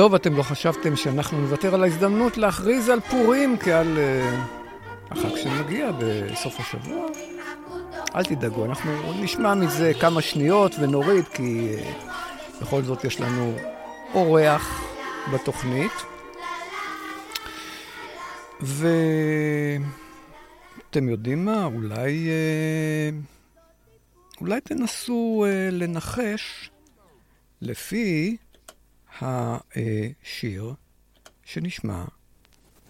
טוב, אתם לא חשבתם שאנחנו נוותר על ההזדמנות להכריז על פורים כעל uh, החג שמגיע בסוף השבוע? אל תדאגו, אנחנו נשמע מזה כמה שניות ונוריד, כי uh, בכל זאת יש לנו אורח בתוכנית. ואתם יודעים מה? אולי... Uh, אולי תנסו uh, לנחש לפי השיר שנשמע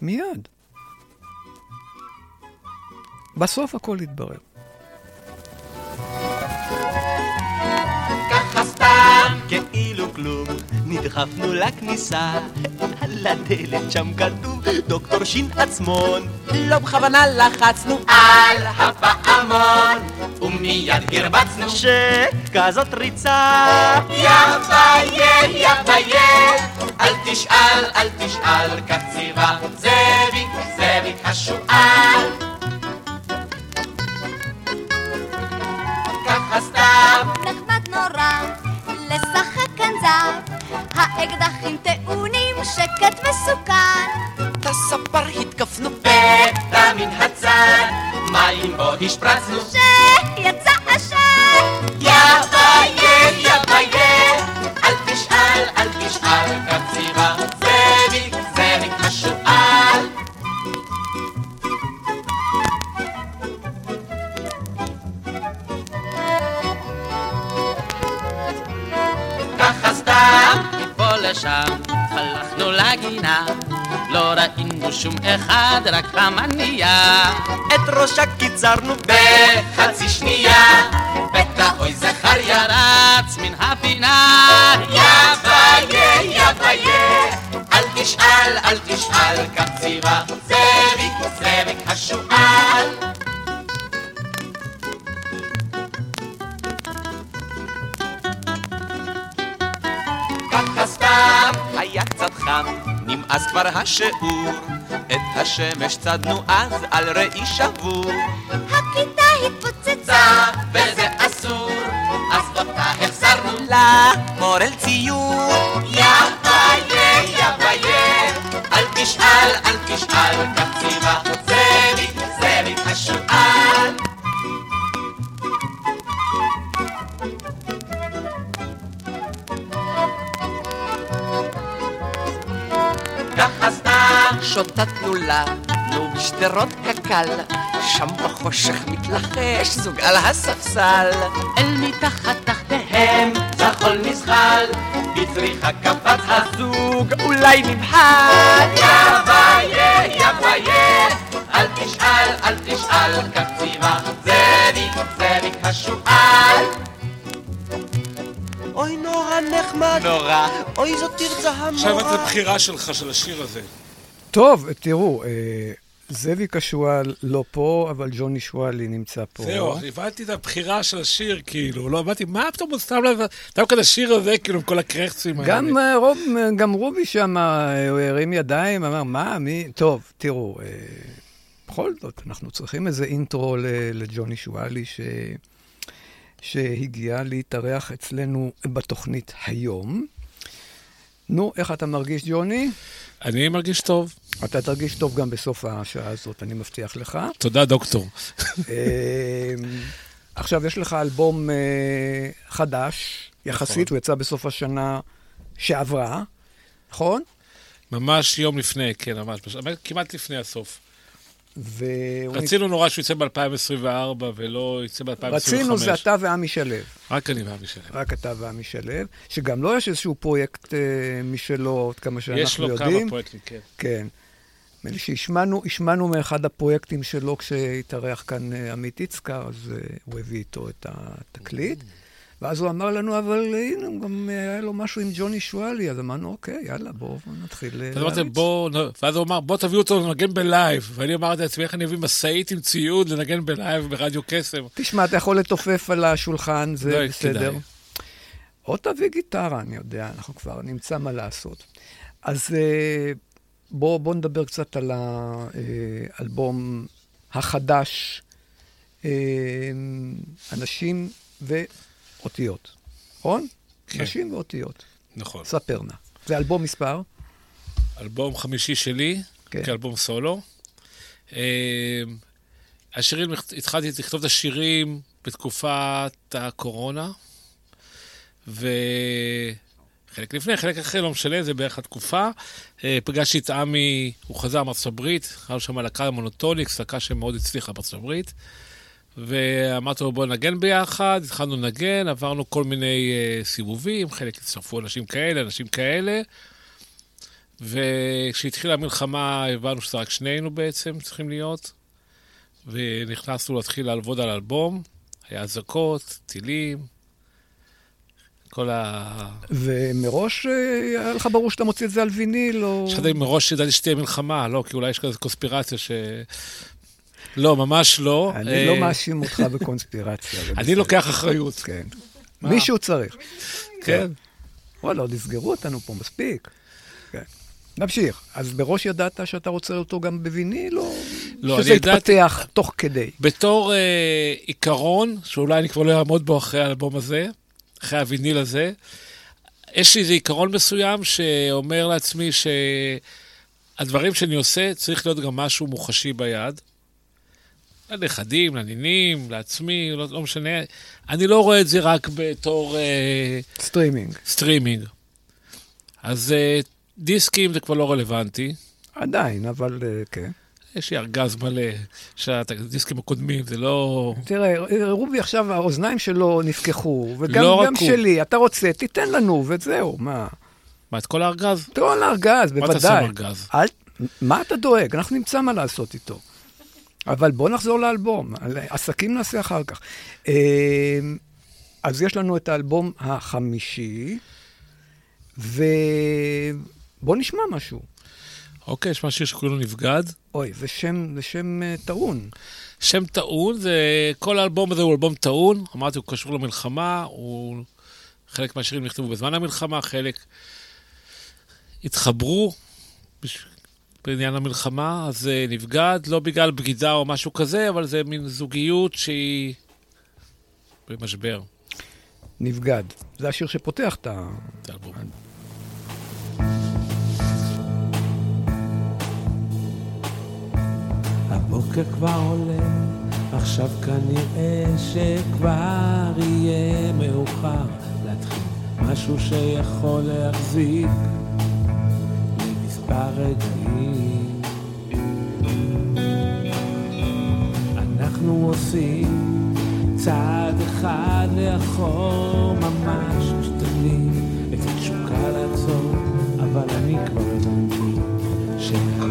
מיד. בסוף הכל יתברר. כאילו כלום, נדחפנו לכניסה, על הדלת שם כתוב דוקטור שין עצמון. לא בכוונה לחצנו על הפעמון, ומיד הרבצנו שכזאת ריצה. יפיה, יפיה, אל תשאל, אל תשאל, קציבה, זאביק, זאביק השועל. ככה סתם, נחמד נורא לשחק כאן זר. האקדחים טעונים שקט מסוכן. את הספר התקפנו פתע מן הצד, מים בו השפרצנו. שיצא עשן יפיה, יפיה, אל תשאל, אל תשאל, קציבה, זאביק, זאביק השועל. ככה סתם, מפה לשם, הלכנו לגינה, לא ראינו שום אחד, רק רמניה. את ראשה קיצרנו בחצי שנייה, בטח אוי זכריה רץ מן הפינה. יפיה, יפיה, אל תשאל, אל תשאל, קציבה, זאביק, זאביק השועל. ככה סתם היה קצת חם, נמאס כבר השיעור. את השמש צדנו אז על ראי שבור. החזרנו למורל ציור. יפיה, יפיה, אל תשאל, אל תשאל, קציבה, זאביק, זאביק השועל. ככה סתם שוטטנו לנו בשדרות קק"ל שם בחושך מתלחש זוג על הספסל אל מתחת תחתיהם זחול נזחל בצריחה קפץ הזוג אולי נבחל יפיה יפיה אל תשאל אל תשאל קציבה זאביק זאביק השועל. אוי נורא נחמד. נורא. אוי זאת תרצה המורה. עכשיו את הבחירה שלך של השיר הזה. טוב, תראו, אה, זאביק השועל לא פה, אבל ג'וני שואלי נמצא פה. זהו, הבנתי את הבחירה של השיר, כאילו, לא הבנתי, מה פתאום הוא סתם דווקא את השיר הזה, כאילו, עם כל הקרחצים האלה. גם, אה, רוב, גם רובי שם, אה, הרים ידיים, אמר, מה, מי... טוב, תראו, אה, בכל זאת, אנחנו צריכים איזה אינטרו לג'וני שואלי, ש... שהגיע להתארח אצלנו בתוכנית היום. נו, איך אתה מרגיש, ג'וני? אני מרגיש טוב. אתה תרגיש טוב גם בסוף השעה הזאת, אני מבטיח לך. תודה, דוקטור. אה, עכשיו, יש לך אלבום אה, חדש, יחסית, הוא יצא בסוף השנה שעברה, נכון? ממש יום לפני, כן, ממש. כמעט לפני הסוף. רצינו נורא שהוא יצא ב-2024 ולא יצא ב-2025. רצינו זה אתה ועמי שלו. רק אני ועמי שלו. רק אתה ועמי שלו, שגם לו יש איזשהו פרויקט אה, משלו, עוד כמה שאנחנו יש לו יודעים. כמה פרויקטים, כן. כן. נדמה לי שהשמענו השמענו מאחד הפרויקטים שלו כשהתארח כאן אה, עמית יצקר, אז אה, הוא הביא איתו את התקליט. ואז הוא אמר לנו, אבל הנה, הוא גם אה, היה לו משהו עם ג'וני שואלי, אז אמרנו, אוקיי, יאללה, בואו נתחיל אה, להריץ. ואז הוא אמר, בוא תביאו אותו לנגן בלייב. ואני אמרתי לעצמי, איך אני אביא משאית עם ציוד לנגן בלייב ברדיו קסם? תשמע, אתה יכול לתופף על השולחן, זה לא, בסדר. או תביא גיטרה, אני יודע, אנחנו כבר נמצא מה לעשות. אז אה, בואו בוא נדבר קצת על האלבום החדש, אנשים ואותיות, נכון? כן. אנשים ואותיות. נכון. ספר נא. זה אלבום מספר? אלבום חמישי שלי, כן. כאלבום סולו. אה, השירים, התחלתי לכתוב את השירים בתקופת הקורונה, וחלק לפני, חלק אחרי, לא משנה, זה בערך התקופה. אה, פגשתי את עמי, הוא חזר מארצות הברית, היה לו שם להקה מונוטוניקס, להקה שמאוד הצליחה בארצות הברית. ואמרתי לו, בוא נגן ביחד, התחלנו לנגן, עברנו כל מיני uh, סיבובים, חלק הצטרפו אנשים כאלה, אנשים כאלה. וכשהתחילה המלחמה הבנו שזה רק שנינו בעצם צריכים להיות, ונכנסנו להתחיל לעבוד על אלבום, היה אזעקות, טילים, כל ה... ומראש אה, היה לך ברור שאתה מוציא את זה על ויניל, או... חשבתי מראש ידעתי שתהיה מלחמה, לא, כי אולי יש כזה קונספירציה ש... לא, ממש לא. אני אה, לא מאשים אותך בקונספירציה. אני. לוקח אחריות. כן. מישהו צריך. כן. וואלה, עוד יסגרו אותנו פה מספיק. כן. נמשיך. אז מראש ידעת שאתה רוצה אותו גם בוויניל, או לא, שזה אני ידעתי- תוך כדי? בתור אה, עיקרון, שאולי אני כבר לא אעמוד בו אחרי האלבום הזה, אחרי הוויניל הזה, יש לי איזה עיקרון מסוים שאומר לעצמי שהדברים שאני עושה, צריך להיות גם משהו מוחשי ביד. לנכדים, לנינים, לעצמי, לא, לא משנה. אני לא רואה את זה רק בתור אה, סטרימינג. סטרימינג. אז אה, דיסקים זה כבר לא רלוונטי. עדיין, אבל אה, כן. יש לי ארגז מלא של הדיסקים הקודמים, זה לא... תראה, רובי עכשיו, האוזניים שלו נפקחו, וגם לא גם. שלי. אתה רוצה, תיתן לנו, וזהו, מה? מה, את כל הארגז? תראה על הארגז, מה תעשה בוודאי. עם ארגז? אל, מה אתה דואג? אנחנו נמצא מה לעשות איתו. אבל בוא נחזור לאלבום, על עסקים נעשה אחר כך. אה, אז יש לנו את האלבום החמישי, ובוא נשמע משהו. אוקיי, יש משהו שקוראים לו נבגד. אוי, זה שם, זה שם אה, טעון. שם טעון, זה... כל האלבום הזה הוא אלבום טעון. אמרתי, הוא קשור למלחמה, הוא... חלק מהשירים נכתבו בזמן המלחמה, חלק התחברו. בעניין המלחמה, אז זה נבגד, לא בגלל בגידה או משהו כזה, אבל זה מין זוגיות שהיא במשבר. נבגד. זה השיר שפותח את ה... את האלבום. הבוקר כבר עולה, עכשיו כנראה שכבר יהיה מאוחר להתחיל משהו שיכול להחזיק רגעים. אנחנו עושים צעד אחד לאחור, ממש משתדלים את התשוקה לעצור, אבל אני כבר הבנתי שהלילה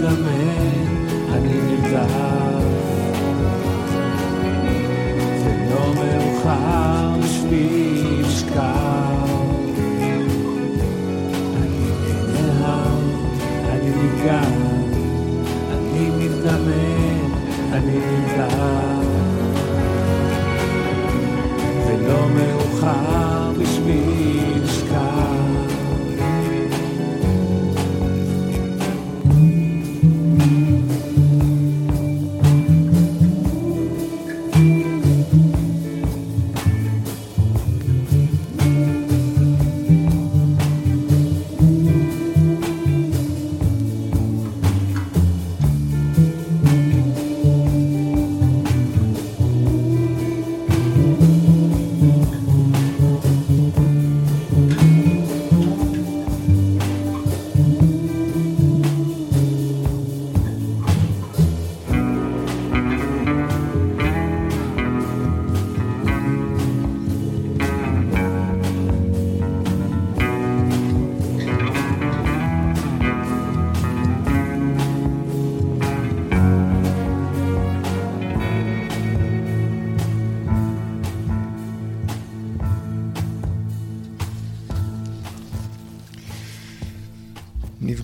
אני מזדמן, אני נרגע. זה לא מאוחר בשביל לשכב. אני נעלם, אני נפגע, אני מזדמן, אני נרגע. ולא מאוחר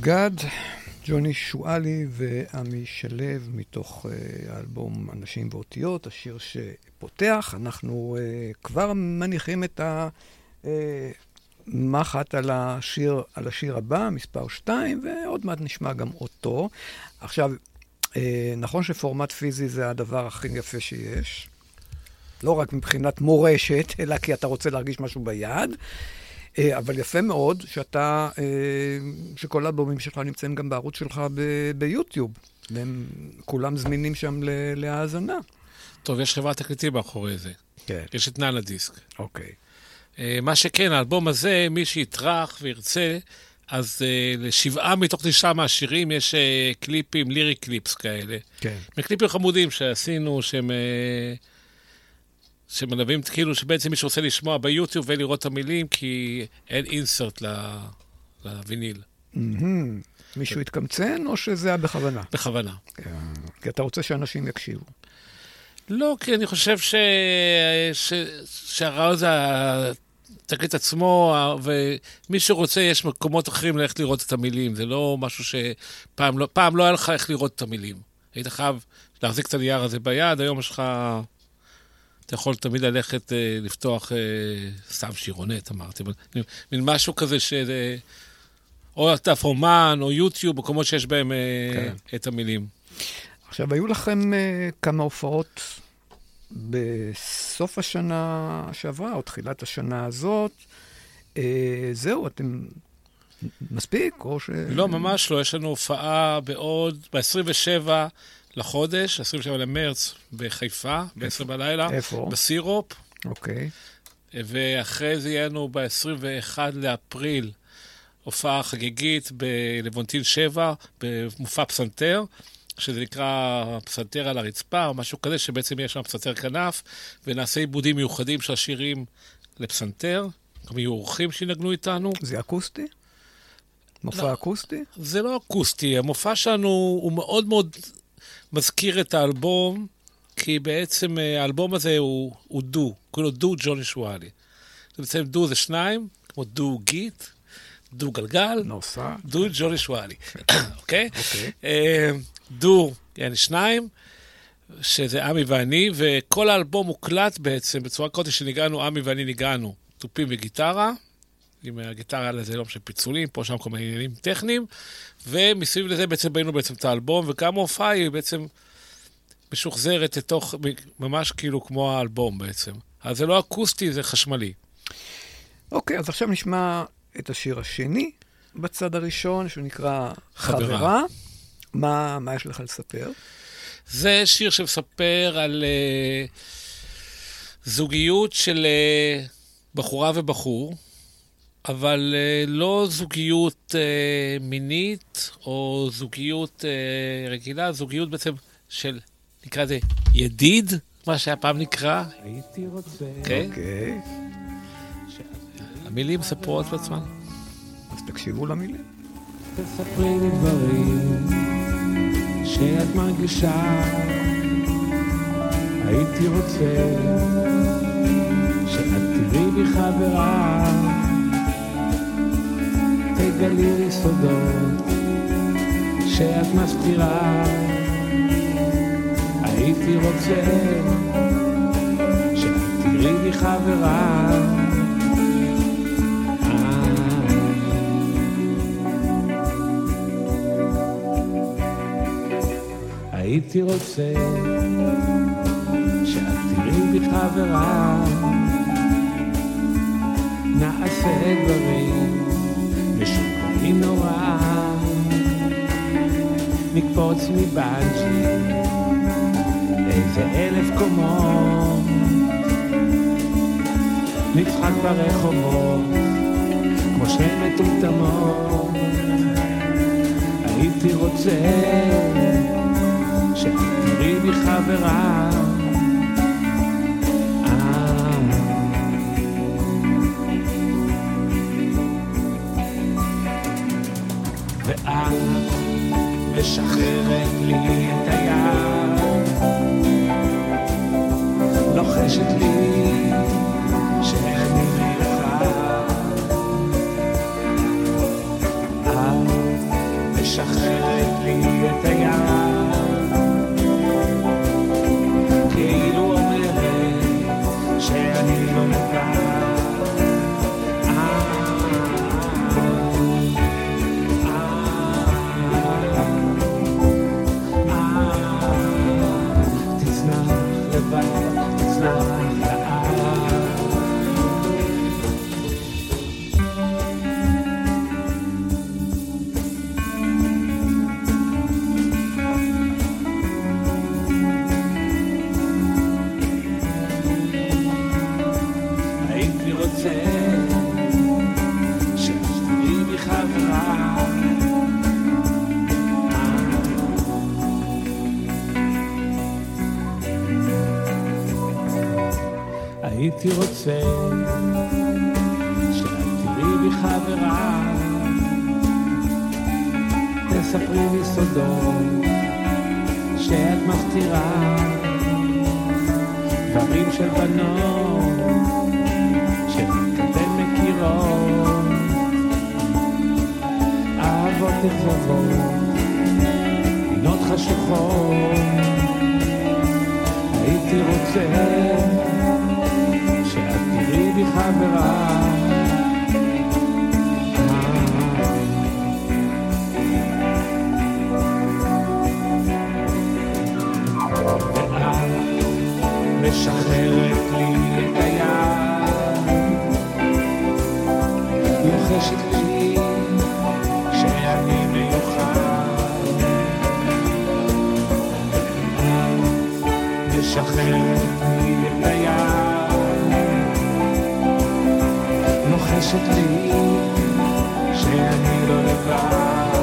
נבגד, ג'וני שואלי ועמי שלו מתוך uh, האלבום אנשים ואותיות, השיר שפותח. אנחנו uh, כבר מניחים את המחט על השיר, על השיר הבא, מספר 2, ועוד מעט נשמע גם אותו. עכשיו, uh, נכון שפורמט פיזי זה הדבר הכי יפה שיש. לא רק מבחינת מורשת, אלא כי אתה רוצה להרגיש משהו ביד. אה, אבל יפה מאוד שאתה, אה, שכל האלבומים שלך נמצאים גם בערוץ שלך ביוטיוב. והם כולם זמינים שם להאזנה. טוב, יש חברת תקליטים מאחורי זה. כן. יש את נאנה דיסק. אוקיי. אה, מה שכן, האלבום הזה, מי שיטרח וירצה, אז אה, לשבעה מתוך תשעה מהשירים יש אה, קליפים, לירי קליפס כאלה. כן. מקליפים חמודים שעשינו, שהם... אה, שמלווים, כאילו שבעצם מי שרוצה לשמוע ביוטיוב ולראות את המילים, כי אין אינסרט לוויניל. מישהו התקמצן, או שזה היה בכוונה? בכוונה. כי אתה רוצה שאנשים יקשיבו. לא, כי אני חושב ש... ש... שהרעיון זה התקליט עצמו, ומי שרוצה, יש מקומות אחרים ללכת לראות את המילים. זה לא משהו שפעם לא, פעם לא היה לך איך לראות את המילים. היית חייב להחזיק את הנייר הזה ביד, היום יש לך... אתה יכול תמיד ללכת אה, לפתוח אה, סתם שירונט, אמרתי, אבל מין משהו כזה של... אה, או דף אומן, או יוטיוב, מקומות שיש בהם אה, כן. את המילים. עכשיו, היו לכם uh, כמה הופעות בסוף השנה שעברה, או תחילת השנה הזאת. Uh, זהו, אתם... מספיק, או ש... לא, ממש לא. יש לנו הופעה בעוד, ב-27 לחודש, 27 למרץ, בחיפה, ב-10 בלילה. איפה? בסירופ. אוקיי. ואחרי זה יהיה לנו ב-21 לאפריל הופעה חגיגית בלוונטין 7, במופע פסנתר, שזה נקרא פסנתר על הרצפה, או משהו כזה, שבעצם יש שם פסנתר כנף, ונעשה עיבודים מיוחדים של השירים לפסנתר. גם יהיו אורחים שינגנו איתנו. זה אקוסטי? מופע לא. אקוסטי? זה לא אקוסטי, המופע שלנו הוא מאוד מאוד מזכיר את האלבום, כי בעצם אה, האלבום הזה הוא, הוא דו, קוראים לו דו ג'וני שואלי. זה בעצם דו זה שניים, כמו דו גיט, דו גלגל, נוסע. דו ג'וני שואלי, אוקיי? אוקיי. אה, דו, יעני שניים, שזה עמי ואני, וכל האלבום מוקלט בעצם בצורה כזאת שניגענו, עמי ואני ניגענו תופים וגיטרה, עם הגיטרה לזה לא משנה פיצולים, פה שם כל מיני עניינים טכניים, ומסביב לזה בעצם בנינו בעצם את האלבום, וגם ההופעה היא בעצם משוחזרת לתוך, ממש כאילו כמו האלבום בעצם. אז זה לא אקוסטי, זה חשמלי. אוקיי, אז עכשיו נשמע את השיר השני בצד הראשון, שהוא נקרא חברה. חברה. מה, מה יש לך לספר? זה שיר שמספר על uh, זוגיות של uh, בחורה ובחור, אבל uh, לא זוגיות uh, מינית או זוגיות uh, רגילה, זוגיות בעצם של, נקרא לזה, ידיד, מה שהיה פעם נקרא. הייתי רוצה... כן? אוקיי, המילים מספרות בעצמן. אז תקשיבו למילים. תספרי לי דברים שאת מרגישה הייתי רוצה שאת תראי בי חברה תגלי לי סודות שאת מסתירה הייתי רוצה שאת תראי בי חברה. הייתי רוצה שאת תראי בי חברה נעשה דברים משוגעים נורא. נקפוץ מבנג'י איזה אלף קומות. נצחק ברחובות כמו שהן מטומטמות. הייתי רוצה שתראי בי חברה. משחררת לי את היד, לוחשת לי שאני מיוחד. את משחררת הייתי רוצה שאת תראי בי חברה. תספרי לי סודות שאת מסתירה. דברים של בנות שאתן מכירות, אהבות אכזבות, פינות חשוכות, הייתי רוצה בי חברה. משחררת לי את היד, לוחשת לי שאני מיוחד. משחררת לוחשת לי שאני לא לבד. משחררת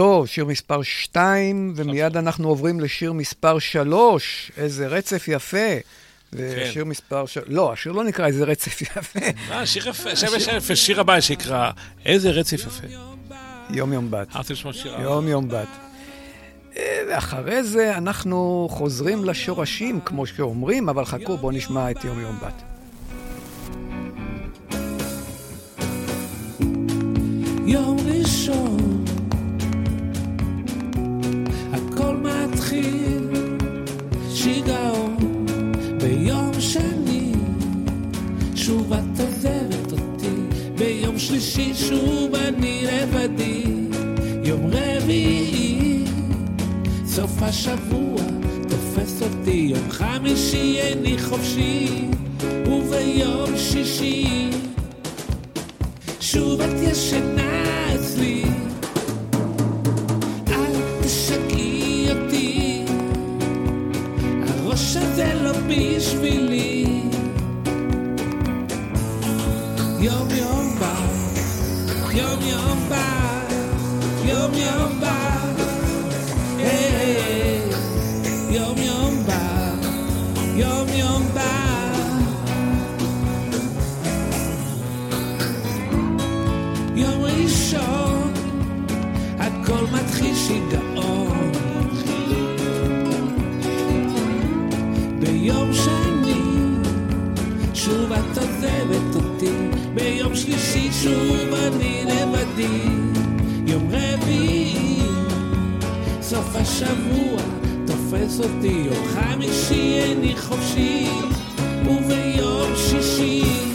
טוב, שיר מספר 2, ומיד אנחנו עוברים לשיר מספר 3. איזה רצף יפה. ושיר מספר... ש... לא, השיר לא נקרא איזה רצף יפה. אה, שיר יפה, שם יש יפה, שיר הבא שיקרא איזה רצף יפה. יום יום בת. אהבתי לשמוע שיר הבא. יום יום בת. אה, ואחרי זה אנחנו חוזרים לשורשים, כמו שאומרים, אבל חכו, בואו נשמע את יום יום בת. יום ראשון, הכל מתחיל. שיגעון ביום שני, שוב את עוזבת אותי, ביום שלישי שוב אני לבדי, יום רביעי, סוף השבוע תופס אותי, יום חמישי איני חופשי, וביום שישי שוב את ישנה אצלי, הראש הזה לא בשבילי. יום יום בא, יום יום בא, יום יום בא, היי, יום יום בא, יום יום בא. יום ראשון, הכל מתחיל שיגעון. שוב אני לבדי. יום רביעי, סוף השבוע תופס אותי, יום חמישי איני חופשי, וביום שישי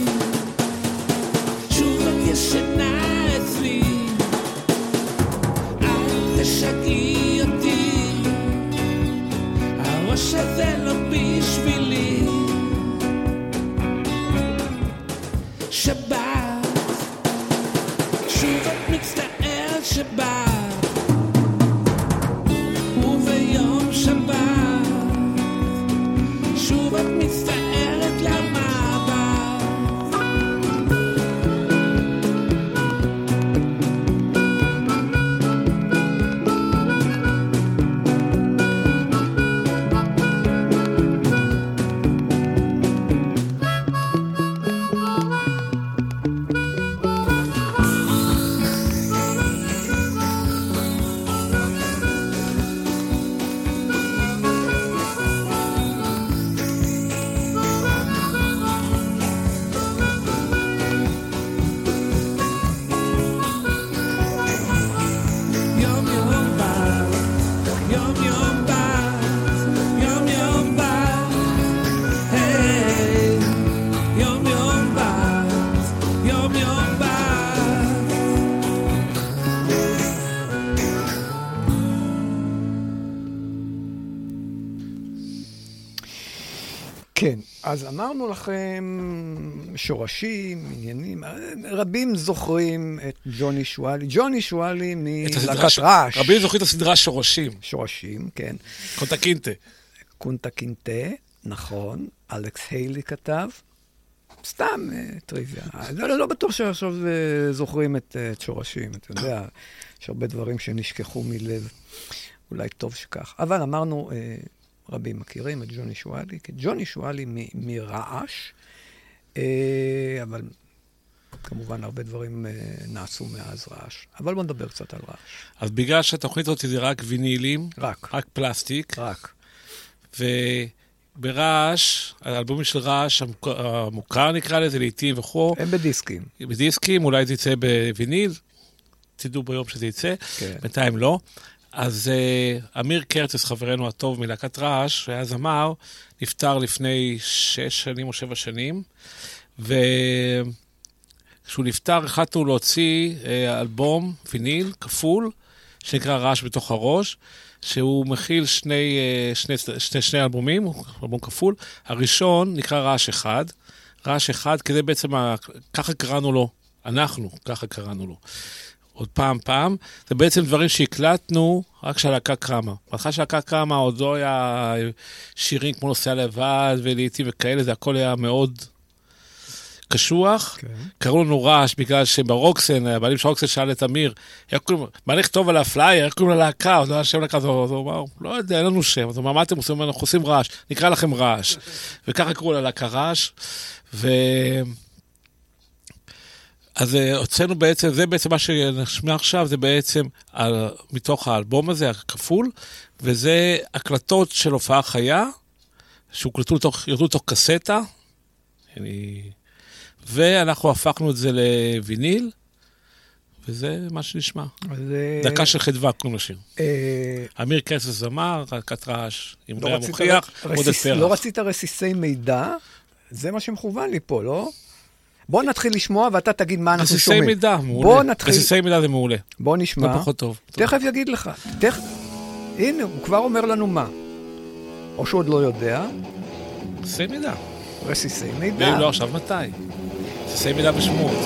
כן, אז אמרנו לכם שורשים, עניינים, רבים זוכרים את ג'וני שואלי. ג'וני שואלי מלהקת ש- רעש. רבים זוכרים את הסדרה שורשים, שורשים, כן. קונטה קינטה. קונטה קינטה, נכון, אלכס היילי כתב. סתם אה, טריוויה. לא, לא, לא בטוח שעכשיו אה, זוכרים את, אה, את שורשים, אתה יודע, יש הרבה דברים שנשכחו מלב. אולי טוב שכך. אבל אמרנו, רבים מכירים את ג'וני שואלי, כי ג'וני שואלי מ- מרעש, אה, אבל כמובן הרבה דברים אה, נעשו מאז רעש. אבל בואו נדבר קצת על רעש. אז בגלל שהתוכנית הזאת זה רק וינילים, רק, רק פלסטיק, רק. וברעש, האלבומים של רעש המוכ- המוכר נקרא לזה לעיתים וכו', הם בדיסקים. בדיסקים, אולי זה יצא בוויניל, תדעו ביום שזה יצא, כן. בינתיים לא. אז uh, אמיר קרצס, חברנו הטוב מלהקת רעש, שהיה זמר, נפטר לפני שש שנים או שבע שנים, וכשהוא נפטר החלטנו להוציא uh, אלבום ויניל כפול, שנקרא רעש בתוך הראש, שהוא מכיל שני, uh, שני, שני, שני אלבומים, אלבום כפול. הראשון נקרא רעש אחד, רעש אחד, כדי בעצם, ה... ככה קראנו לו, אנחנו, ככה קראנו לו. עוד פעם פעם, זה בעצם דברים שהקלטנו רק כשהלהקה קמה. בהתחלה שהלהקה קמה עוד לא היה שירים כמו נוסע לבד ולעיתים וכאלה, זה הכל היה מאוד קשוח, כן. קראו לנו רעש בגלל שברוקסן, הבעלים של רוקסן שאל את אמיר, איך קוראים, מה נכתוב על הפלייר, איך קוראים ללהקה, עוד לא היה שם להקה, אז הוא אמר, לא יודע, אין לנו שם, אז הוא אמר, מה אתם עושים? אנחנו עושים רעש, נקרא לכם רעש. וככה קראו ללהקה רעש, ו... אז אה, הוצאנו בעצם, זה בעצם מה שנשמע עכשיו, זה בעצם על, מתוך האלבום הזה, הכפול, וזה הקלטות של הופעה חיה, שהוקלטו לתוך, ירדו לתוך קסטה, אני... ואנחנו הפכנו את זה לוויניל, וזה מה שנשמע. אז, אה, דקה של חדווה, קוראים לשיר. אה, אמיר קסס זמר, להקת רעש, עם לא רצית מוכיח, רסיס- עוד פרח. לא רצית רסיסי מידע? זה מה שמכוון לי פה, לא? בוא נתחיל לשמוע ואתה תגיד מה אנחנו רסיסי שומעים. מידע, מעולה. בוא נתחיל, רסיסי מידע זה מעולה. בוא נשמע. פחות טוב. תכף יגיד לך. תכף... הנה, הוא כבר אומר לנו מה. או שהוא עוד לא יודע, רסיסי מידע. רסיסי מידע. ואם לא עכשיו, מתי? רסיסי מידע בשמות.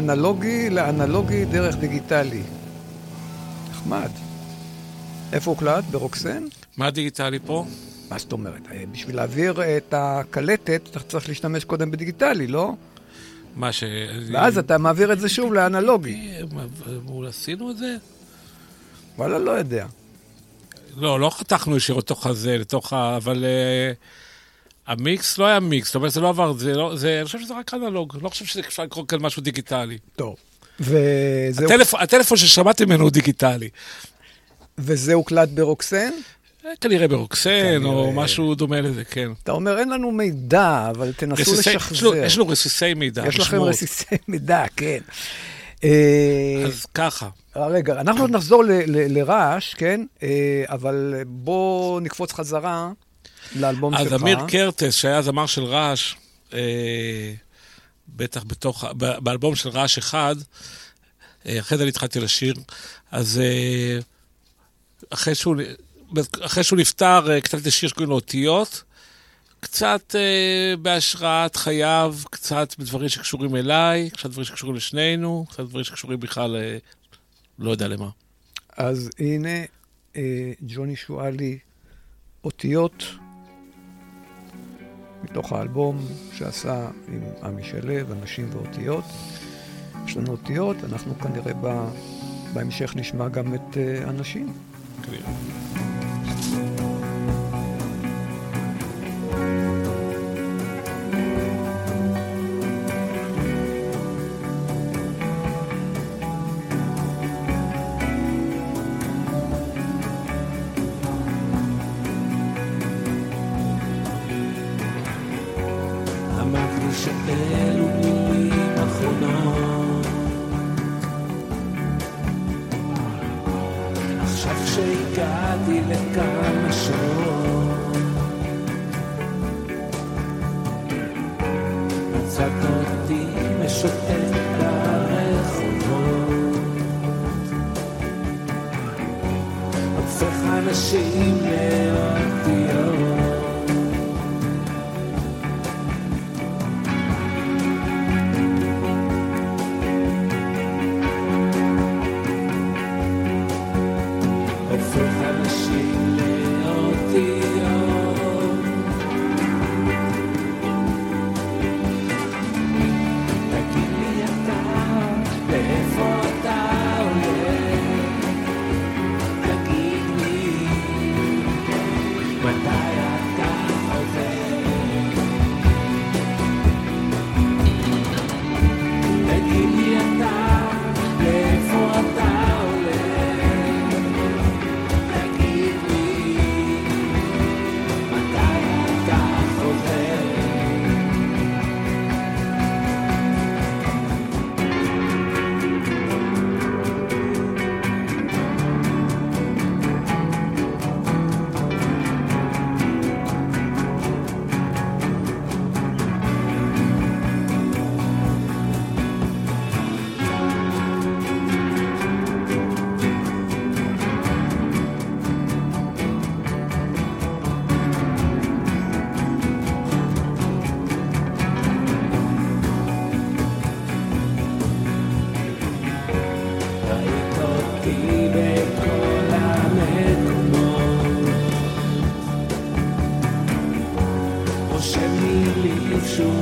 מאנלוגי לאנלוגי דרך דיגיטלי. נחמד. איפה הוקלט? ברוקסן? מה דיגיטלי פה? מה זאת אומרת? אה, בשביל להעביר את הקלטת, אתה צריך להשתמש קודם בדיגיטלי, לא? מה ש... ואז אתה מעביר את זה שוב לאנלוגי. מה, עשינו את זה? וואלה, לא יודע. לא, לא חתכנו ישירות לתוך הזה, לתוך ה... אבל המיקס לא היה מיקס, זאת אומרת, זה לא עבר, זה לא... זה, אני חושב שזה רק אנלוג, לא חושב שאפשר לקרוא כאן משהו דיגיטלי. טוב. וזה... הטלפ... הטלפון ששמעתי ממנו הוא דיגיטלי. וזה הוקלט ברוקסן? אה, כנראה ברוקסן, או משהו דומה לזה, כן. אתה אומר, אין לנו מידע, אבל תנסו לשחזר. יש לנו רסיסי מידע. יש לכם רסיסי מידע, כן. אה, אז ככה. רגע, אנחנו עוד נחזור לרעש, כן? אה, אבל בואו נקפוץ חזרה לאלבום שלך. אז אמיר קרטס, שהיה זמר של רעש, בטח בתוך, באלבום של רעש אחד, אחרי זה התחלתי לשיר, אז אחרי שהוא... אחרי שהוא נפטר, אה, כתבתי שיר שקוראים לו אותיות, קצת אה, בהשראת חייו, קצת בדברים שקשורים אליי, קצת דברים שקשורים לשנינו, קצת דברים שקשורים בכלל, אה, לא יודע למה. אז הנה אה, ג'וני שואלי, אותיות, מתוך האלבום שעשה עם עמי שלו, אנשים ואותיות. יש לנו אותיות, אנחנו כנראה בהמשך נשמע גם את אה, אנשים. כנראה.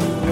Thank you.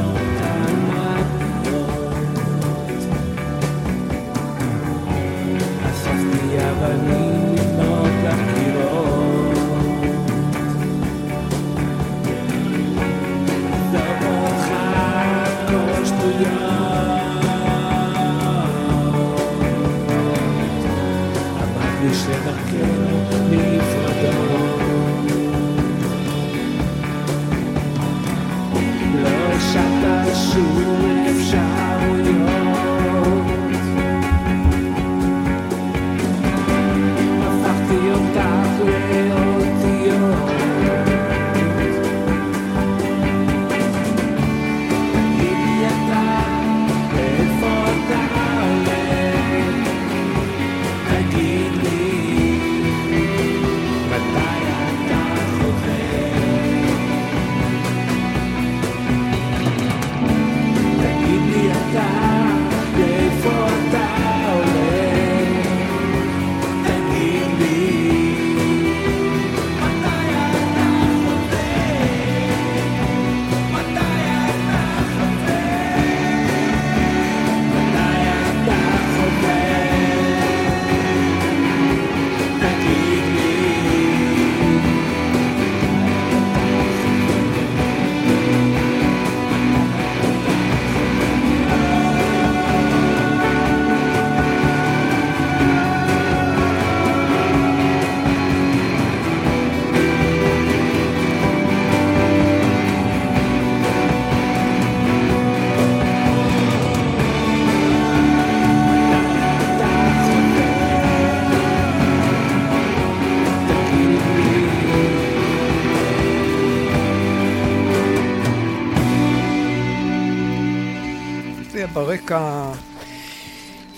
ברקע,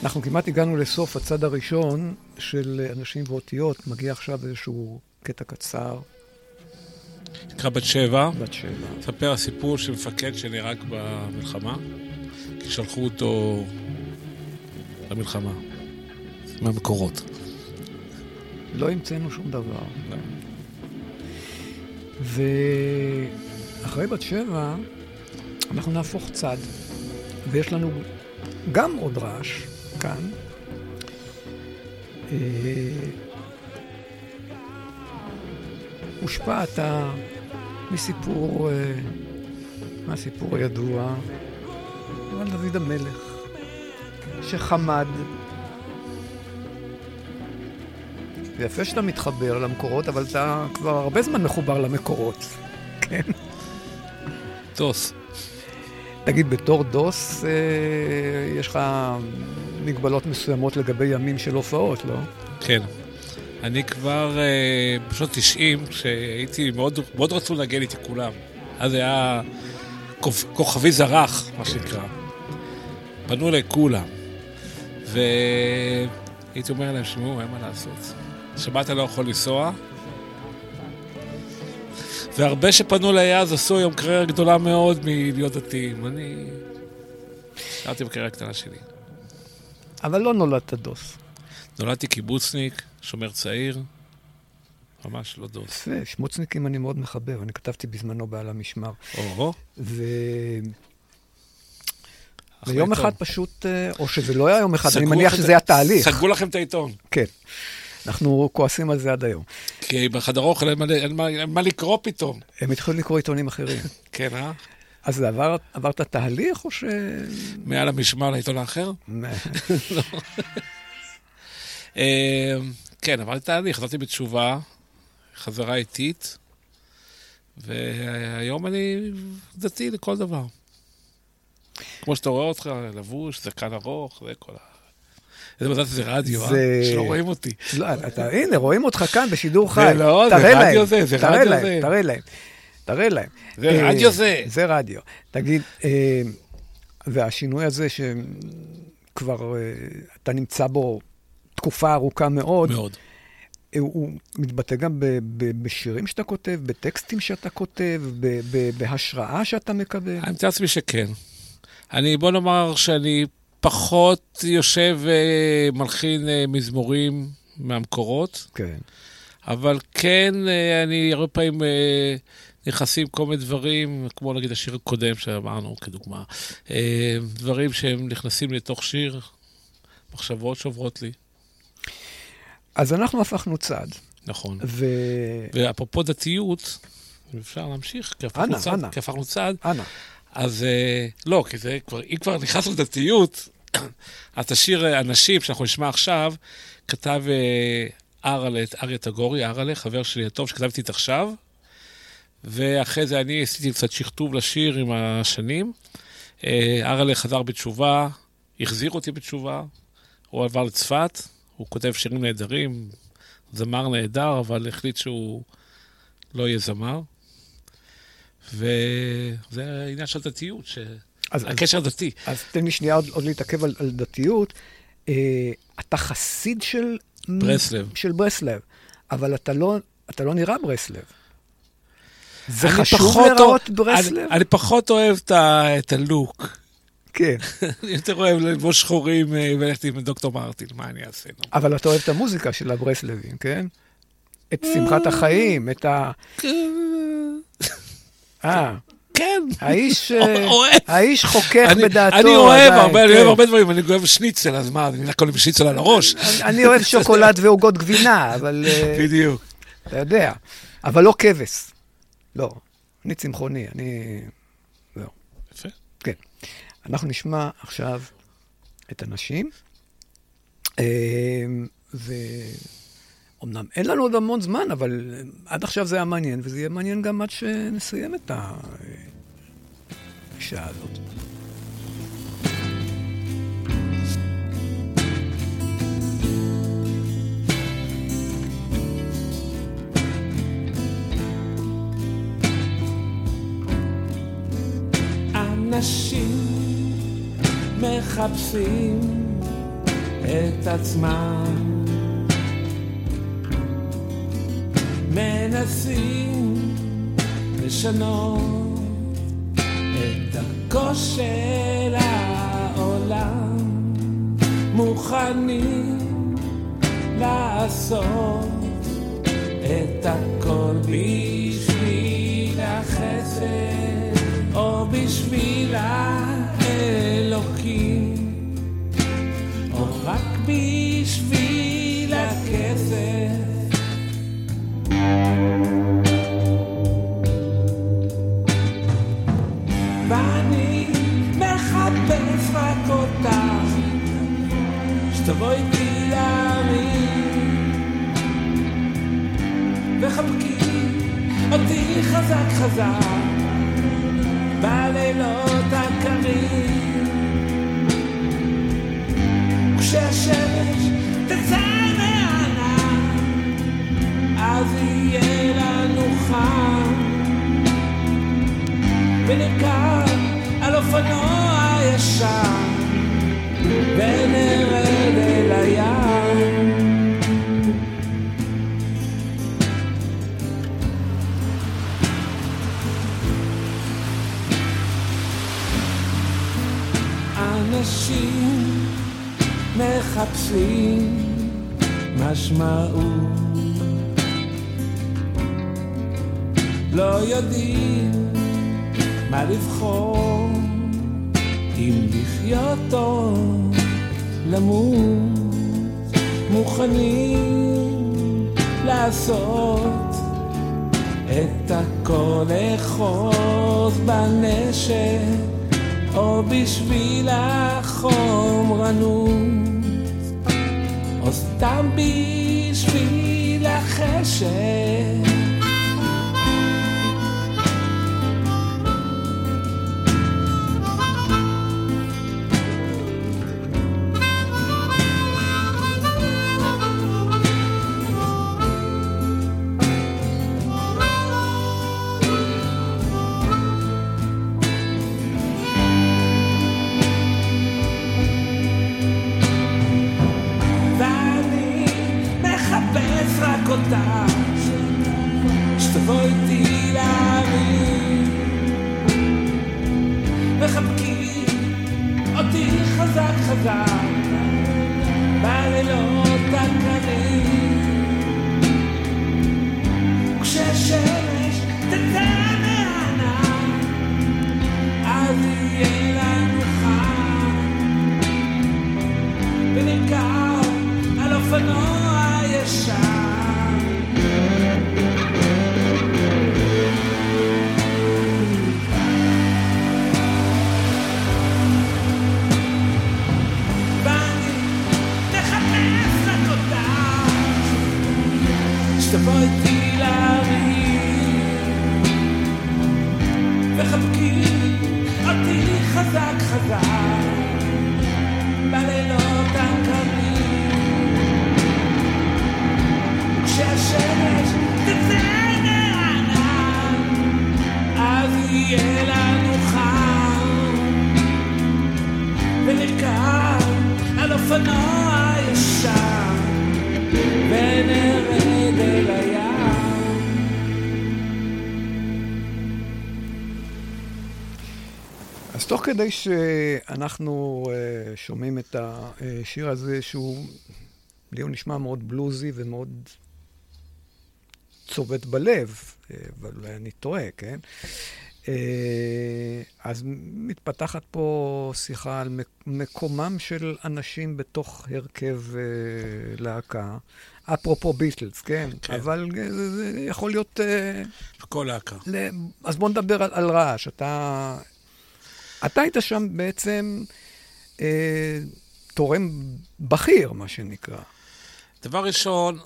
אנחנו כמעט הגענו לסוף הצד הראשון של אנשים ואותיות. מגיע עכשיו איזשהו קטע קצר, נקרא בת שבע. בת שבע. מספר הסיפור של מפקד שנהרג במלחמה, כי שלחו אותו למלחמה, מהמקורות. לא המצאנו שום דבר. לא. ואחרי בת שבע, אנחנו נהפוך צד. ויש לנו גם עוד רעש כאן. אה, הושפעת מסיפור, אה, מהסיפור הידוע על דוד המלך, שחמד. זה יפה שאתה מתחבר למקורות, אבל אתה כבר הרבה זמן מחובר למקורות. כן. דוס. תגיד, בתור דוס, אה, יש לך מגבלות מסוימות לגבי ימים של הופעות, לא? כן. אני כבר אה, בשנות 90, כשהייתי, מאוד, מאוד רצו לנגן איתי כולם. אז היה כוכ- כוכבי זרח, מה שנקרא. פנו אליי כולם. והייתי אומר להם, שמעו, אין מה לעשות. שבת לא יכול לנסוע. והרבה שפנו אליי אז עשו היום קריירה גדולה מאוד מלהיות דתיים. אני... נשארתי בקריירה הקטנה שלי. אבל לא נולדת דוס. נולדתי קיבוצניק, שומר צעיר, ממש לא דוס. יפה, שמוצניקים אני מאוד מחבב, אני כתבתי בזמנו בעל המשמר. או-הו. ו... ויום. אחד פשוט, אה, או שזה לא היה יום אחד, אני מניח שזה היה תהליך. סגרו לכם את העיתון. כן. אנחנו כועסים על זה עד היום. כי בחדר אוכל אין מה- אין מה- אין מה לקרוא פתאום. הם התחילו לקרוא עיתונים אחרים. כן, אה? אז עבר, עברת תהליך או ש... מעל המשמר לעיתון האחר? אה, כן, עברתי תהליך, חזרתי בתשובה, חזרה איטית, והיום אני דתי לכל דבר. כמו שאתה רואה אותך, לבוש, זקן ארוך, זה כל ה... איזה מזל שזה רדיו, אה? זה- שלא רואים אותי. לא, אתה, הנה, רואים אותך כאן בשידור חי. לא, זה רדיו זה, זה רדיו זה. תראה להם, תראה להם. זה אה, רדיו זה. זה רדיו. תגיד, אה, והשינוי הזה שכבר אה, אתה נמצא בו תקופה ארוכה מאוד, מאוד. אה, הוא מתבטא גם ב- ב- בשירים שאתה כותב, בטקסטים שאתה כותב, ב- ב- בהשראה שאתה מקבל. אני מתאר לעצמי שכן. אני, בוא נאמר שאני פחות יושב ומלחין אה, מזמורים מהמקורות, כן. אבל כן, אה, אני הרבה פעמים אה, נכנסים כל מיני דברים, כמו נגיד השיר הקודם שאמרנו כדוגמה, אה, דברים שהם נכנסים לתוך שיר, מחשבות שעוברות לי, אז אנחנו הפכנו צד, נכון. ואנא, ואפרופו דתיות, אפשר להמשיך, כי הפכנו אנא, צד, אנא. כי הפכנו צד, אז אה, לא, כי זה כבר, אם כבר נכנסנו לדתיות, אז השיר אה, אנשים שאנחנו נשמע עכשיו, כתב אה, אריה תגורי, ארלה, חבר שלי הטוב, שכתבתי את עכשיו, ואחרי זה אני עשיתי קצת שכתוב לשיר עם השנים. ארלה חזר בתשובה, החזיר אותי בתשובה, הוא עבר לצפת, הוא כותב שירים נהדרים, זמר נהדר, אבל החליט שהוא לא יהיה זמר. וזה העניין של דתיות, ש... אז- הקשר הדתי. אז תן לי שנייה עוד, עוד להתעכב על, על דתיות. אה, אתה חסיד של... ברסלב. של ברסלב, אבל אתה לא, אתה לא נראה ברסלב. זה חשוב פחות להיראות אוה- ברסלב? אני, אני פחות אוהב את, ה, את הלוק. כן. אני יותר אוהב ללבוש שחורים אה, וללכת עם דוקטור מרטין, מה אני אעשה? אבל אתה אוהב את המוזיקה של הברסלבים, כן? את שמחת החיים, את ה... אה, כן. האיש, אה, אוהב. האיש חוכך אני, בדעתו. אני אוהב עדיין, הרבה, אני כן. אוהב הרבה דברים, אני אוהב שניצל, אז מה, אני הכל עם שניצל על הראש. אני- אני אוהב שוקולד ועוגות גבינה, אבל... אה, בדיוק. אתה יודע. אבל לא כבש. לא. אני צמחוני, אני... לא. יפה. כן. אנחנו נשמע עכשיו את הנשים, אה, ואומנם אין לנו עוד המון זמן, אבל אה, עד עכשיו זה היה מעניין, וזה יהיה מעניין גם עד שנסיים את השעה הזאת. אנשים מחפשים את עצמם. מנסים לשנות את דרכו של העולם, מוכנים לעשות את הכל בשביל החסד או בשביל חזק חזק, בלילות הקרים, כשהשמש תצא מהענן, אז יהיה לנו חם. ונרכב על אופנוע ישר ונרד אל הים. מחפשים משמעות לא יודעים מה לבחור, אם לחיות או למות, מוכנים לעשות את הכל לאחוז בנשק, או בשביל החומרנות, סתם בשביל החשק. אז תוך כדי שאנחנו אה, שומעים את השיר הזה, שהוא, לי הוא נשמע מאוד בלוזי ומאוד צובט בלב, אה, אבל אולי אני טועה, כן? אה, אז מתפתחת פה שיחה על מק- מקומם של אנשים בתוך הרכב להקה. אפרופו ביטלס, כן? כן. אבל זה, זה יכול להיות... כל להקה. ל... אז בוא נדבר על, על רעש. אתה, אתה היית שם בעצם אה, תורם בכיר, מה שנקרא. דבר ראשון,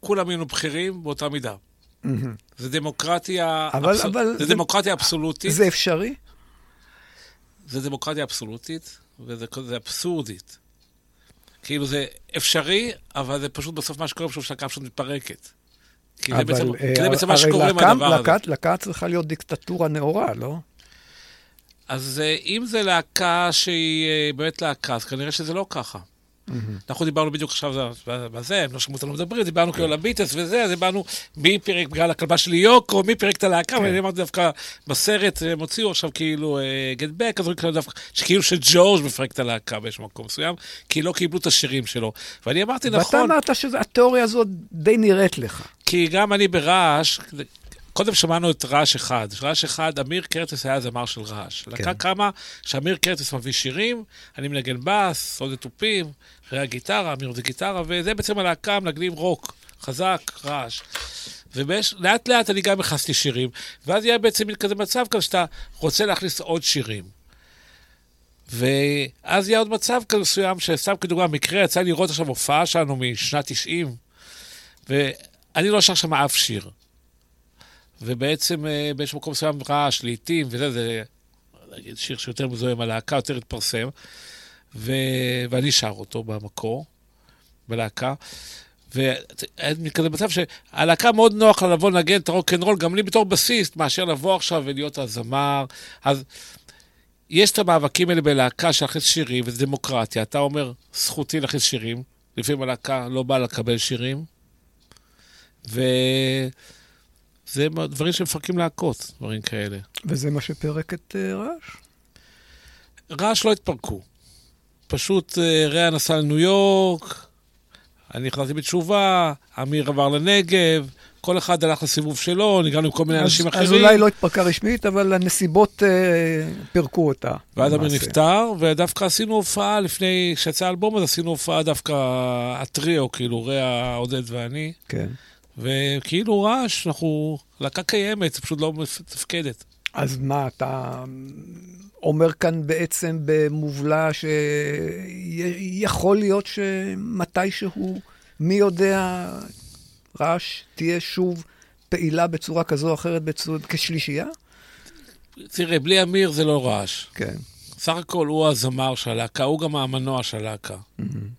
כולם היינו בכירים באותה מידה. זה דמוקרטיה, אבל- אבס- אבל זה זה- דמוקרטיה אבסולוטית, זה אפשרי? זה דמוקרטיה אבסולוטית, וזה זה אבסורדית. כאילו זה אפשרי, אבל זה פשוט בסוף מה שקורה, פשוט שהקו פשוט מתפרקת. כי זה בעצם, אה, כי זה בעצם מה הרי שקורה עם הדבר הזה. להקה- להקה צריכה להיות דיקטטורה נאורה, לא? אז אה, אם זה להקה שהיא אה, באמת להקה, אז כנראה שזה לא ככה. אנחנו דיברנו בדיוק עכשיו בזה, הם לא שמעו אותנו מדברים, דיברנו כאילו על הביטלס וזה, אז דיברנו מי פירק בגלל הכלבה שלי יוקו, מי פירק את הלהקה, ואני אמרתי דווקא בסרט, הם הוציאו עכשיו כאילו גט בק, אז כאילו דווקא, שכאילו שג'ורג' מפרק את הלהקה באיזשהו מקום מסוים, כי לא קיבלו את השירים שלו. ואני אמרתי, ואתה נכון, אמרת שהתיאוריה הזאת די נראית לך. כי גם אני ברעש, קודם שמענו את רעש אחד. רעש אחד, אמיר קרטיס היה זמר של רעש. לקה כמה שאמיר קרטיס מביא שירים, אני מנגן בס, עוד תופים, ריאה גיטרה, אמיר זה גיטרה, וזה בעצם הלהקה, מנגנים רוק, חזק, רעש. ולאט לאט אני גם הכנסתי שירים, ואז יהיה בעצם כזה מצב כזה שאתה רוצה להכניס עוד שירים. ואז יהיה עוד מצב כזה מסוים, שסתם כדוגמה, מקרה יצא לי לראות עכשיו הופעה שלנו משנת 90, ואני לא שר שם אף שיר. ובעצם אה, באיזשהו מקום מסוים רעש, לעיתים, וזה, זה נגיד שיר שיותר מזוהה עם הלהקה, יותר התפרסם, ו... ואני שר אותו במקור, בלהקה. והיה כזה מצב שהלהקה מאוד נוח לה לבוא לנגן את הרוקנרול, גם לי בתור בסיסט, מאשר לבוא עכשיו ולהיות הזמר. אז יש את המאבקים האלה בלהקה להכניס שירים, וזה דמוקרטיה. אתה אומר, זכותי להכניס שירים, לפעמים הלהקה לא באה לקבל שירים, וזה דברים שמפרקים להקות, דברים כאלה. וזה מה שפירק את uh, רעש? רעש לא התפרקו. פשוט uh, ריאה נסע לניו יורק, אני נכנסתי בתשובה, אמיר עבר לנגב, כל אחד הלך לסיבוב שלו, ניגענו עם כל מיני אז, אנשים אז אחרים. אולי לא התפרקה רשמית, אבל הנסיבות uh, פירקו אותה. ואז אמיר. נפטר, ודווקא עשינו הופעה לפני, כשיצא האלבום, אז עשינו הופעה דווקא הטריו, כאילו, ריאה, עודד ואני. כן. וכאילו רעש, אנחנו להקה קיימת, זה פשוט לא מתפקדת. אז מה, אתה אומר כאן בעצם במובלע שיכול להיות שמתישהו, מי יודע, רעש תהיה שוב פעילה בצורה כזו או אחרת בצורה, כשלישייה? תראה, בלי אמיר זה לא רעש. כן. סך הכל הוא הזמר של הלהקה, הוא גם המנוע של הלהקה.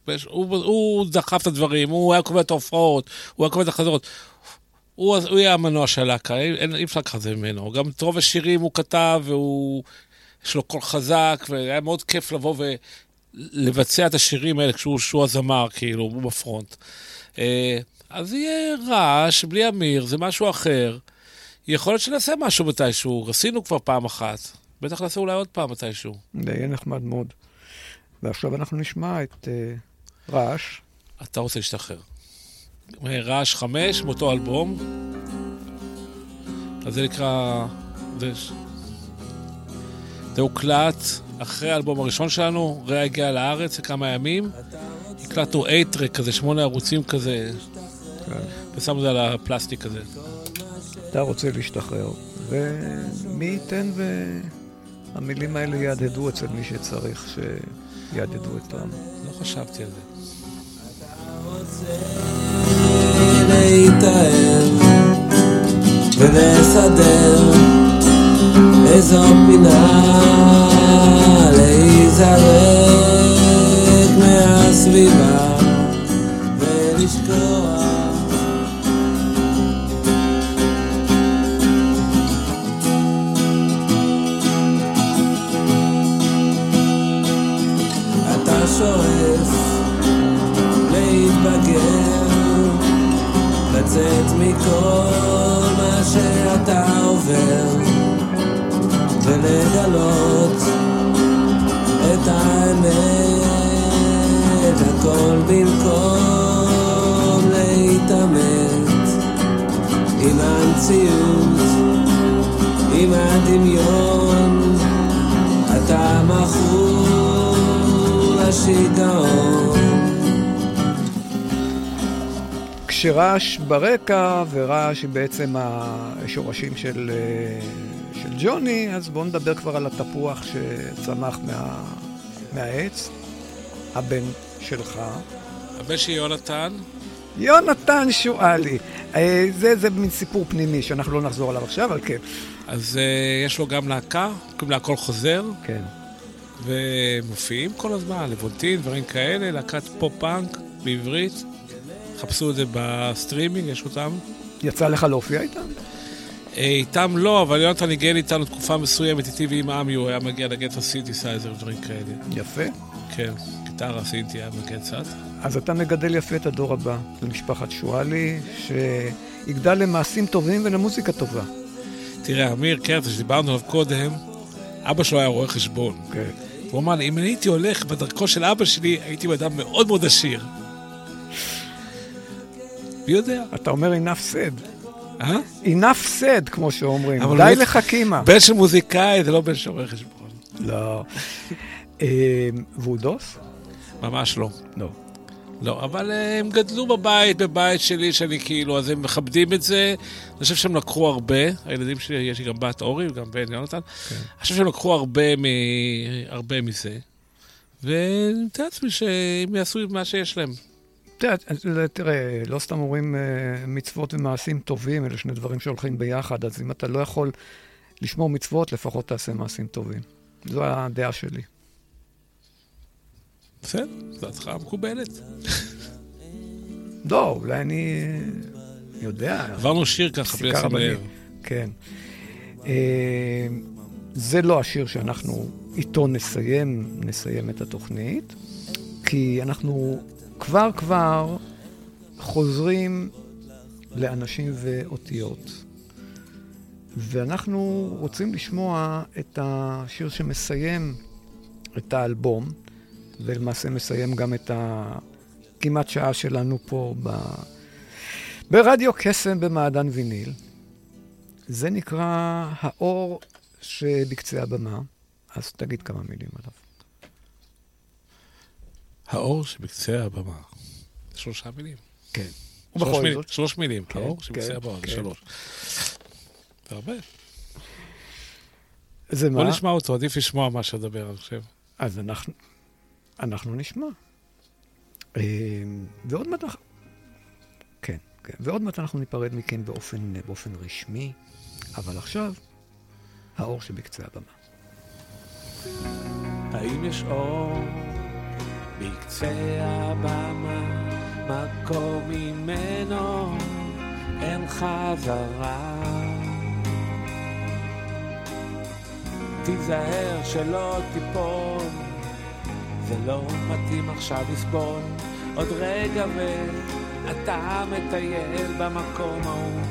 ויש- הוא, הוא דחף את הדברים, הוא היה קובע את ההופעות, הוא היה קובע את החזרות. הוא, הוא יהיה המנוע של הלהקה, אי אפשר לקחת את זה ממנו. גם את רוב השירים הוא כתב, והוא, יש לו קול חזק, והיה מאוד כיף לבוא ולבצע את השירים האלה כשהוא שהוא הזמר, כאילו, הוא בפרונט. אה, אז יהיה רעש, בלי אמיר, זה משהו אחר. יכול להיות שנעשה משהו מתישהו, עשינו כבר פעם אחת. בטח נעשה אולי עוד פעם מתישהו. זה יהיה נחמד מאוד. ועכשיו אנחנו נשמע את uh, רעש. אתה רוצה להשתחרר. רעש חמש, מאותו אלבום. אז זה נקרא... זה, זה הוקלט אחרי האלבום הראשון שלנו, ריאה הגיע לארץ לכמה ימים. הקלטנו אייטרק כזה, שמונה ערוצים כזה, ושמו את זה על הפלסטיק הזה. אתה רוצה להשתחרר, ומי ייתן והמילים האלה יהדהדו אצל מי שצריך שיהדהדו אותם. לא חשבתי על זה. ולסדר איזו פינה להיזרק מהסביבה לצאת מכל מה שאתה עובר ולגלות את האמת. הכל במקום להתעמת עם המציאות עם הדמיון. אתה מכור לשיגעון כשרעש ברקע ורעש היא בעצם השורשים של, אה, של ג'וני, אז בואו נדבר כבר על התפוח שצמח מה, מהעץ, הבן שלך. הבן שלי יונתן, יונתן שואלי. אה, זה, זה מין סיפור פנימי שאנחנו לא נחזור עליו עכשיו, אבל כן. אז אה, יש לו גם להקה, קוראים לה הכל חוזר, כן. ומופיעים כל הזמן, לבונטין, דברים כאלה, להקת פופ-פאנק בעברית. חפשו את זה בסטרימינג, יש אותם. יצא לך להופיע איתם? אה, איתם לא, אבל יונתן ניגן איתנו תקופה מסוימת, איתי ועם עמי, הוא היה מגיע לגיטרה סינתסייזר ודברים כאלה. יפה. כן, גיטרה סינתי היה מגיע קצת. אז אתה מגדל יפה את הדור הבא למשפחת שואלי, שיגדל למעשים טובים ולמוזיקה טובה. תראה, אמיר קרטה, שדיברנו עליו קודם, אבא שלו היה רואה חשבון. כן. הוא אמר לי, אם אני הייתי הולך בדרכו של אבא שלי, הייתי אדם מאוד מאוד עשיר. מי יודע? אתה אומר enough said. אה? enough said, כמו שאומרים. די לך קימה. בן של מוזיקאי זה לא בן של רואה חשבון. לא. אה, והוא דוס? ממש לא. לא. לא, אבל אה, הם גדלו בבית, בבית שלי, שאני כאילו, אז הם מכבדים את זה. אני חושב שהם לקחו הרבה, הילדים שלי, יש לי גם בת אורי וגם בן יונתן. אני חושב שהם לקחו הרבה, מ... הרבה מזה. ואני מתאר לעצמי שהם יעשו מה שיש להם. תראה, תראה, לא סתם אומרים אה, מצוות ומעשים טובים, אלה שני דברים שהולכים ביחד, אז אם אתה לא יכול לשמור מצוות, לפחות תעשה מעשים טובים. זו הדעה שלי. בסדר, דעתך מקובלת. לא, אולי אני יודע. עברנו שיר ככה בלי לשים. לב. כן. אה, זה לא השיר שאנחנו איתו נסיים, נסיים את התוכנית, כי אנחנו כבר כבר חוזרים לאנשים ואותיות. ואנחנו רוצים לשמוע את השיר שמסיים את האלבום, ולמעשה מסיים גם את הכמעט שעה שלנו פה ב... ברדיו קסם במעדן ויניל. זה נקרא האור שבקצה הבמה, אז תגיד כמה מילים עליו. האור שבקצה הבמה. שלושה מילים. כן. שלוש מילים, זאת, שלוש מילים. כן, האור כן, שבקצה הבמה, זה כן. שלוש. זה הרבה. זה בוא מה? נשמע אותו, עדיף לשמוע מה אני חושב. אז אנחנו, אנחנו נשמע. אה, ועוד מעט, אנחנו- כן, כן, ועוד מעט אנחנו ניפרד מכם באופן, באופן רשמי, אבל עכשיו, האור שבקצה הבמה. האם יש אור בקצה הבמה, מקום ממנו אין חזרה? תיזהר שלא תיפול, זה לא מתאים עכשיו לסבול. עוד רגע ואתה מטייל במקום ההוא,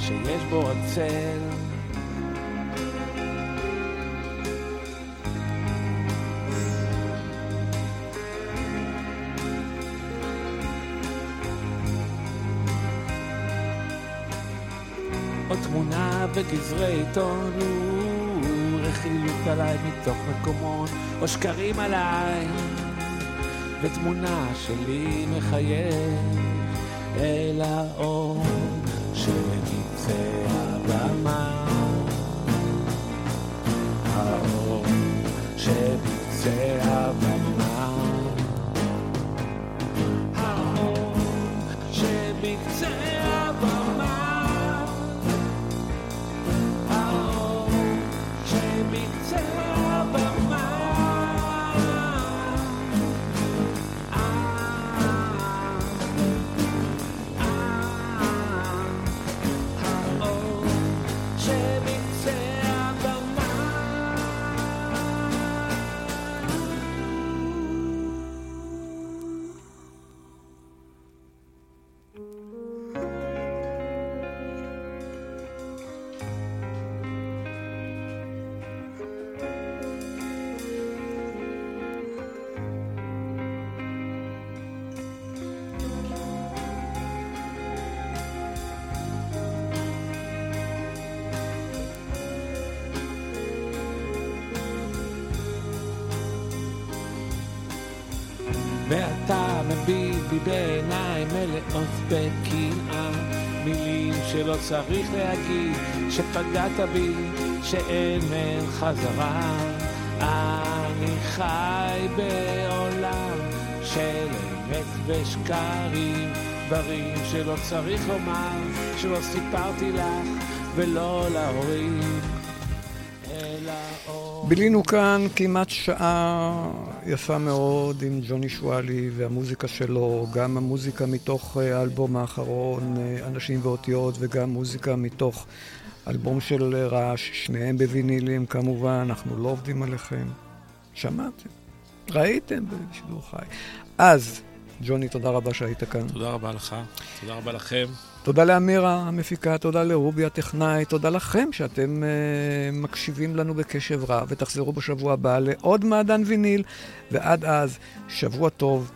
שיש בו הצל. תמונה בגזרי עיתון, רכילות עליי מתוך מקומון, או שקרים עליי, ותמונה שלי מחייב אל האור שבקצה הבמה. האור שבקצה הבמה. האור שבקצה צריך להגיד שפגעת בי שאין מהן חזרה. אני חי בעולם של אמת ושקרים דברים שלא צריך לומר שלא סיפרתי לך ולא להורים בילינו כאן כמעט שעה יפה מאוד עם ג'וני שואלי והמוזיקה שלו, גם המוזיקה מתוך אה, האלבום האחרון, אה, אנשים ואותיות, וגם מוזיקה מתוך אלבום של רעש, שניהם בווינילים כמובן, אנחנו לא עובדים עליכם. שמעתם, ראיתם בשידור חי. אז, ג'וני, תודה רבה שהיית כאן. תודה רבה לך, תודה רבה לכם. תודה לאמירה המפיקה, תודה לרובי הטכנאי, תודה לכם שאתם uh, מקשיבים לנו בקשב רב, ותחזרו בשבוע הבא לעוד מעדן ויניל, ועד אז, שבוע טוב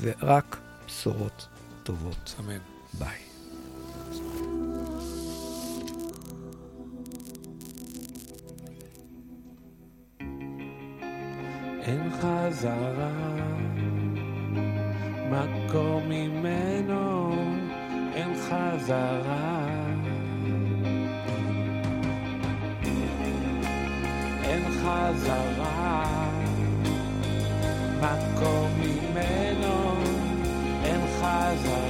ורק בשורות טובות. אמן. ביי. אין חזרה, מקום ממנו אין חזרה. אין חזרה, מקום ממנו אין חזרה.